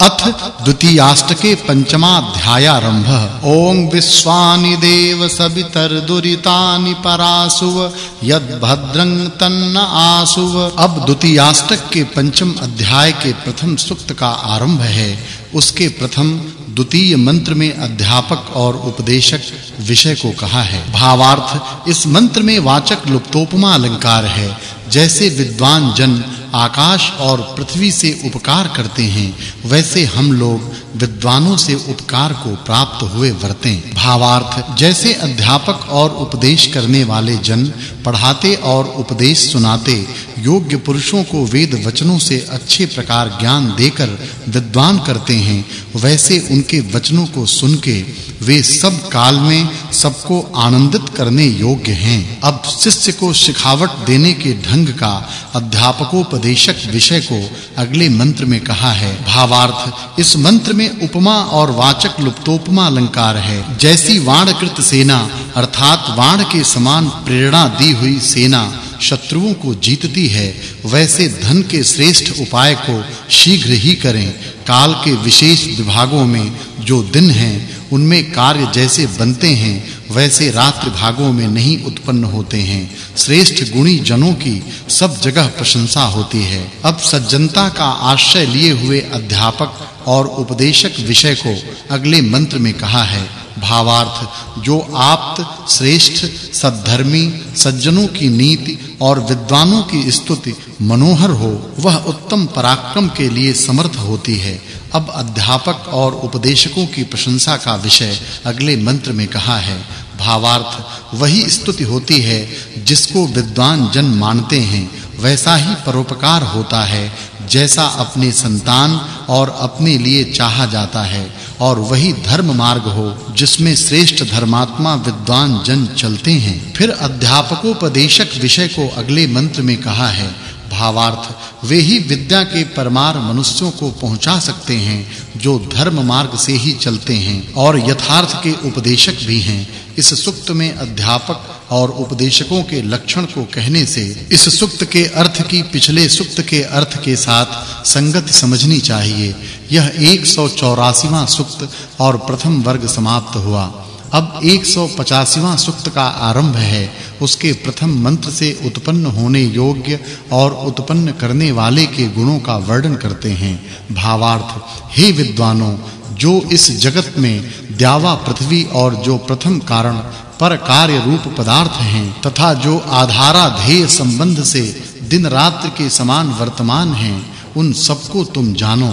अथ द्वितीयाष्टके पंचमाध्यायारंभ ओम विश्वानि देव सवितर्दुरितानि परासुव यद्भद्रं तन्न आसुव अब द्वितीयाष्टक के पंचम अध्याय के प्रथम सूक्त का आरंभ है। उसके प्रथम द्वितीय मंत्र में अध्यापक और उपदेशक विषय को कहा है। भावार्थ, इस मंत्र में वाचक् लुप्तोपमा अलंकार है, जैसे विद्वान जन आकाश और पृथ्वी से उपकार करते हैं, वैसे हम लोग विद्वानों से उपकार को प्राप्त हुए वर्तें। भावार्थ, जैसे अध्यापक और उपदेश करने वाले जन पढ़ाते और उपदेश सुनाते योग्य पुरुषों को वेद वचनों से अच्छे प्रकार ज्ञान देकर विद्वान करते हैं, वैसे उनके वचनों को सुन के वे सब काल में सबको आनंदित करने योग्य हैं। अब शिष्य को शिखावट देने के ढंग का अध्यापकोपदेशक विषय को अगले मंत्र में कहा है। भावार्थ, इस मंत्र में उपमा और वाचक् लुप्तोपमा अलंकार है। जैसी वाणकृत सेना, अर्थात वाण के समान प्रेरणा दी हुई सेना शत्रुओं को जीतती है, वैसे धन के श्रेष्ठ उपाय को शीघ्र ही करें। काल के विशेष विभागों में जो दिन हैं, उनमें कार्य जैसे बनते हैं, वैसे रात्रि भागों में नहीं उत्पन्न होते हैं। श्रेष्ठ गुणी जनों की सब जगह प्रशंसा होती है। अब सज्जनता का आश्रय लिए हुए अध्यापक और उपदेशक विषय को अगले मंत्र में कहा है। भावार्थ, जो आप्त, श्रेष्ठ, सद्धर्मी, सज्जनों की नीति और विद्वानों की स्तुति मनोहर हो, वह उत्तम पराक्रम के लिए समर्थ होती है। अब अध्यापक और उपदेशकों की प्रशंसा का विषय अगले मंत्र में कहा है। भावार्थ, वही स्तुति होती है, जिसको विद्वान जन मानते हैं। वैसा ही परोपकार होता है, जैसा अपने संतान और अपने लिए चाहा जाता है। और वही धर्म मार्ग हो, जिसमें श्रेष्ठ धर्मात्मा विद्वान जन चलते हैं। फिर अध्यापकोपदेशक विषय को अगले मंत्र में कहा है भावार्थ, वे ही विद्या के परमार मनुष्यों को पहुँचा सकते हैं, जो धर्म मार्ग से ही चलते हैं और यथार्थ के उपदेशक भी हैं। इस सुक्त में अध्यापक और उपदेशकों के लक्षण को कहने से, इस सुक्त के अर्थ की पिछले सुक्त के अर्थ के साथ संगति समझनी चाहिए। यह 184वां सुक्त और प्रथम वर्ग समाप्त हुआ। अब 185वां सुक्त का आरंभ है। उसके प्रथम मंत्र से उत्पन्न होने योग्य और उत्पन्न करने वाले के गुणों का वर्णन करते हैं। भावार्थ, हे विद्वानों, जो इस जगत में द्यावा पृथ्वी और जो प्रथम कारण पर कार्य रूप पदार्थ हैं तथा जो आधाराधेय संबंध से दिन रात्रि के समान वर्तमान हैं, उन सबको तुम जानो।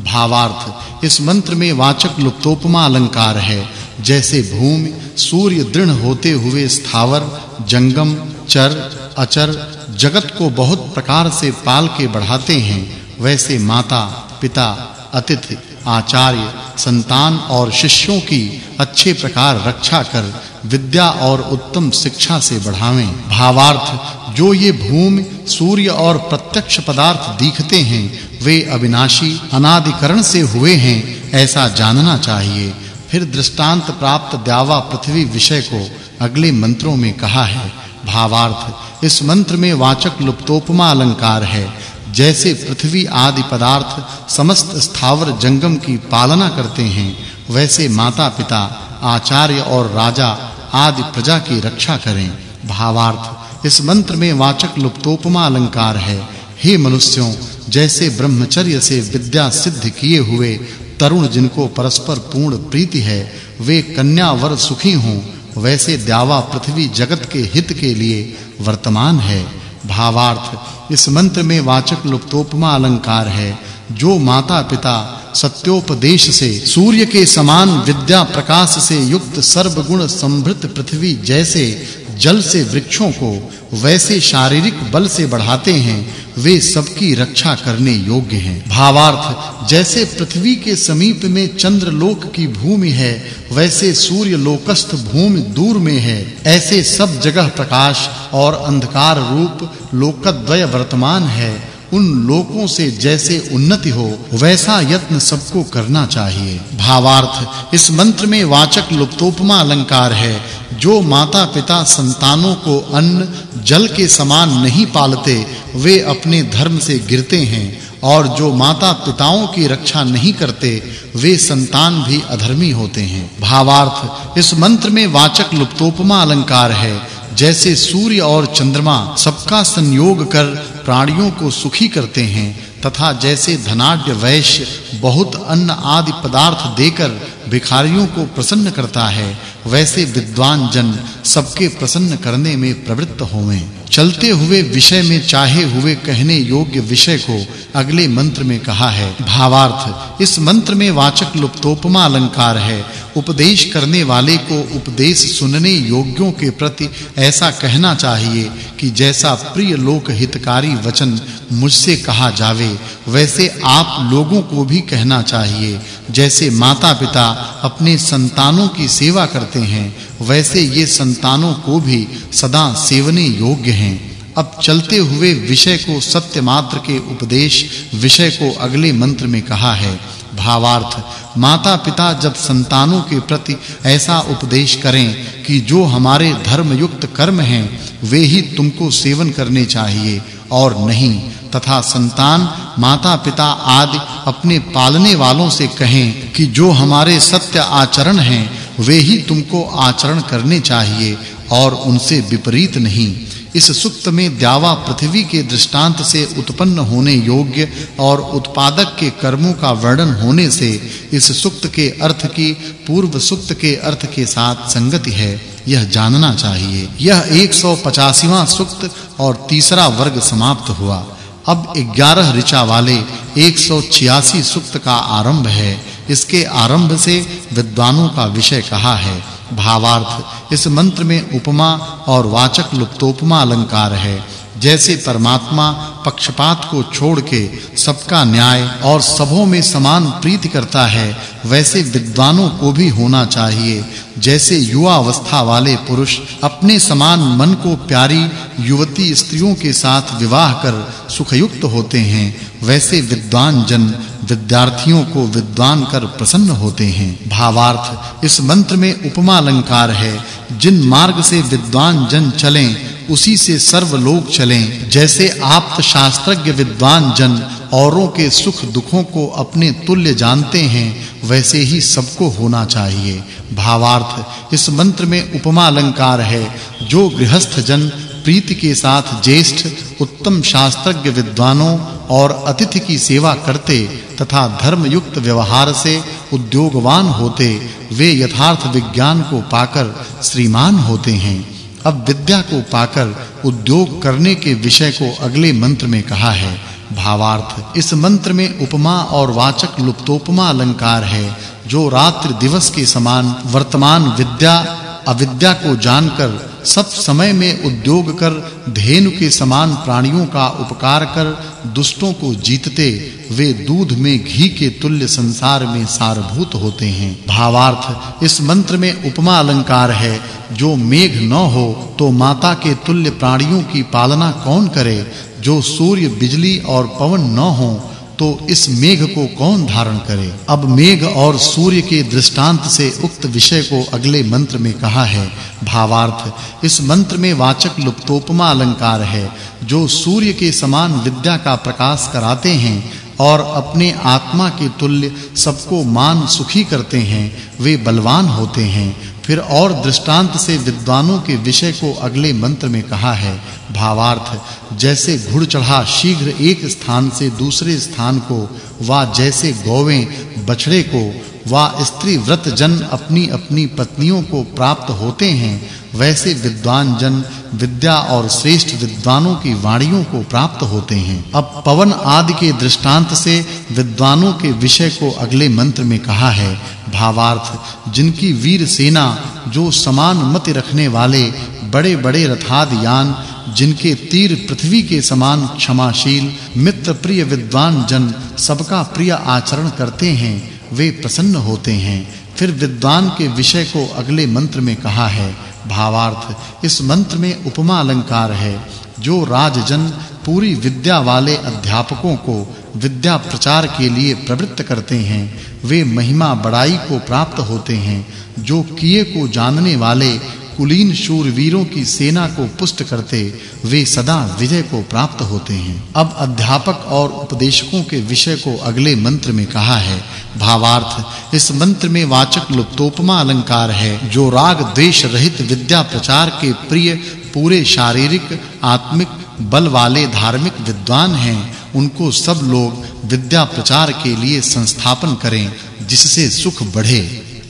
भावार्थ, इस मंत्र में वाचक् लुप्तोपमा अलंकार है जैसे भूमि सूर्य दृढ़ होते हुए स्थावर, जंगम, चर, अचर, जगत को बहुत प्रकार से पाल के बढ़ाते हैं, वैसे माता, पिता, अतिथि, आचार्य, संतान और शिष्यों की अच्छे प्रकार रक्षा कर विद्या और उत्तम शिक्षा से बढ़ावें। भावार्थ, जो ये भूमि सूर्य और प्रत्यक्ष पदार्थ दिखते हैं, वे अविनाशी, अनादिकरण से हुए हैं, ऐसा जानना चाहिए। फिर दृष्टांत प्राप्त द्यावा पृथ्वी विषय को अगले मंत्रों में कहा है, भावार्थ, इस मंत्र में वाचक् लुप्तोपमा अलंकार है। जैसे पृथ्वी आदि पदार्थ समस्त स्थावर जंगम की पालना करते हैं, वैसे माता-पिता, आचार्य और राजा आदि प्रजा की रक्षा करें। भावार्थ, इस मंत्र में वाचक् लुप्तोपमा अलंकार है। हे मनुष्यों, जैसे ब्रह्मचर्य से विद्या सिद्ध किए हुए तरुण जिनको परस्पर पूर्ण प्रीति है, वे कन्या वर सुखी हों, वैसे द्यावा पृथ्वी जगत के हित के लिए वर्तमान है। भावार्थ, इस मंत्र में वाचक् लुप्तोपमा अलंकार है, जो माता-पिता सत्योपदेश से, सूर्य के समान विद्या प्रकाश से युक्त सर्वगुण संभृत पृथ्वी जैसे जल से वृक्षों को वैसे शारीरिक बल से बढ़ाते हैं, वे सबकी रक्षा करने योग्य हैं। भावार्थ, जैसे पृथ्वी के समीप में चंद्र लोक की भूमि है, वैसे सूर्य लोकस्थ भूमि दूर में है। ऐसे सब जगह प्रकाश और अंधकार रूप लोकद्वय वर्तमान है। उन लोकों से जैसे उन्नति हो, वैसा यत्न सबको करना चाहिए। भावार्थ, इस मंत्र में वाचक् लुप्तोपमा अलंकार है जो माता-पिता संतानों को अन्न, जल के समान नहीं पालते, वे अपने धर्म से गिरते हैं, और जो माता पिताओं की रक्षा नहीं करते, वे संतान भी अधर्मी होते हैं। भावार्थ, इस मंत्र में वाचक् लुप्तोपमा अलंकार है। जैसे सूर्य और चंद्रमा सबका संयोग कर प्राणियों को सुखी करते हैं, तथा जैसे धनाढ्य वैश्य बहुत अन्न आदि पदार्थ देकर भिखारियों को प्रसन्न करता है वैसे विद्वान जन सबके प्रसन्न करने में प्रवृत्त होवें। चलते हुए विषय में चाहे हुए कहने योग्य विषय को अगले मंत्र में कहा है। भावार्थ, इस मंत्र में वाचक् लुप्तोपमा अलंकार है। उपदेश करने वाले को उपदेश सुनने योग्यों के प्रति ऐसा कहना चाहिए कि जैसा प्रिय लोक हितकारी वचन मुझसे कहा जावे, वैसे आप लोगों को भी कहना चाहिए। जैसे माता-पिता अपने संतानों की सेवा करते हैं, वैसे ये संतानों को भी सदा सेवने योग्य हैं। अब चलते हुए विषय को सत्य मात्र के उपदेश, विषय को अगले मंत्र में कहा है, भावार्थ। माता-पिता जब संतानों के प्रति ऐसा उपदेश करें कि जो हमारे धर्म युक्त कर्म हैं, वे ही तुमको सेवन करने चाहिए, और नहीं तथा संतान, माता-पिता आदि अपने पालने वालों से कहें कि जो हमारे सत्य आचरण हैं, वे ही तुमको आचरण करने चाहिए और उनसे विपरीत नहीं। इस सुक्त में द्यावा पृथ्वी के दृष्टांत से उत्पन्न होने योग्य और उत्पादक के कर्मों का वर्णन होने से इस सुक्त के अर्थ की, पूर्व सुक्त के अर्थ के साथ संगति है। यह जानना चाहिए। यह 185वां सुक्त और तीसरा वर्ग समाप्त हुआ। अब 11 ऋचा वाले 186 सुक्त का आरंभ है। इसके आरंभ से विद्वानों का विषय कहा है। भावार्थ, इस मंत्र में उपमा और वाचक लुप्तोपमा अलंकार है। जैसे परमात्मा पक्षपात को छोड़ के सबका न्याय और सबों में समान प्रीति करता है, वैसे विद्वानों को भी होना चाहिए। जैसे युवा अवस्था वाले पुरुष अपने समान मन को प्यारी युवती स्त्रियों के साथ विवाह कर सुखयुक्त होते हैं, वैसे विद्वान जन विद्यार्थियों को विद्वान कर प्रसन्न होते हैं। भावार्थ, इस मंत्र में उपमा अलंकार है, जिन मार्ग से विद्वान जन चलें, उसी से सर्व लोग चलें। जैसे आप शास्त्रज्ञ विद्वान जन औरों के सुख दुखों को अपने तुल्य जानते हैं, वैसे ही सबको होना चाहिए। भावार्थ, इस मंत्र में उपमा अलंकार है, जो गृहस्थ जन, प्रीति के साथ ज्येष्ठ, उत्तम शास्त्रज्ञ विद्वानों और अतिथि की सेवा करते तथा धर्म युक्त व्यवहार से उद्योगवान होते, वे यथार्थ विज्ञान को पाकर श्रीमान होते हैं। अब विद्या को पाकर उद्योग करने के विषय को अगले मंत्र में कहा है। भावार्थ, इस मंत्र में उपमा और वाचक लुप्तोपमा अलंकार है, जो रात्रि दिवस के समान वर्तमान विद्या अविद्या को जानकर, सब समय में उद्योग कर, धेनु के समान प्राणियों का उपकार कर, दुष्टों को जीतते, वे दूध में घी के तुल्य संसार में सारभूत होते हैं। भावार्थ, इस मंत्र में उपमा अलंकार है, जो मेघ न हो तो माता के तुल्य प्राणियों की पालना कौन करे? जो सूर्य बिजली और पवन न हो तो इस मेघ को कौन धारण करे? अब मेघ और सूर्य के दृष्टांत से उक्त विषय को अगले मंत्र में कहा है, भावार्थ। इस मंत्र में वाचक् लुप्तोपमा अलंकार है, जो सूर्य के समान विद्या का प्रकाश कराते हैं और अपने आत्मा के तुल्य सबको मान सुखी करते हैं, वे बलवान होते हैं। फिर और दृष्टांत से विद्वानों के विषय को अगले मंत्र में कहा है, भावार्थ, जैसे घुड़ चढ़ा शीघ्र एक स्थान से दूसरे स्थान को, वा जैसे गौवें बछड़े को, वा स्त्री व्रत जन अपनी अपनी पत्नियों को प्राप्त होते हैं वैसे विद्वान जन विद्या और श्रेष्ठ विद्वानों की वाणियों को प्राप्त होते हैं। अब पवन आदि के दृष्टांत से विद्वानों के विषय को अगले मंत्र में कहा है, भावार्थ, जिनकी वीर सेना जो समान मति रखने वाले बड़े-बड़े रथाद यान, जिनके तीर पृथ्वी के समान क्षमाशील मित्र प्रिय विद्वान जन सबका प्रिय आचरण करते हैं, वे प्रसन्न होते हैं। फिर विद्वान के विषय को अगले मंत्र में कहा है भावार्थ। इस मंत्र में उपमा अलंकार है, जो राजजन पूरी विद्या वाले अध्यापकों को विद्या प्रचार के लिए प्रवृत्त करते हैं। वे महिमा बड़ाई को प्राप्त होते हैं, जो किए को जानने वाले कुलीन शूरवीरों की सेना को पुष्ट करते वे सदा विजय को प्राप्त होते हैं। अब अध्यापक और उपदेशकों के विषय को अगले मंत्र में कहा है। भावार्थ, इस मंत्र में वाचक् लुप्तोपमा अलंकार है, जो राग द्वेष रहित विद्या प्रचार के प्रिय पूरे शारीरिक, आत्मिक, बल वाले धार्मिक विद्वान हैं। उनको सब लोग विद्या प्रचार के लिए संस्थापन करें, जिससे सुख बढ़े।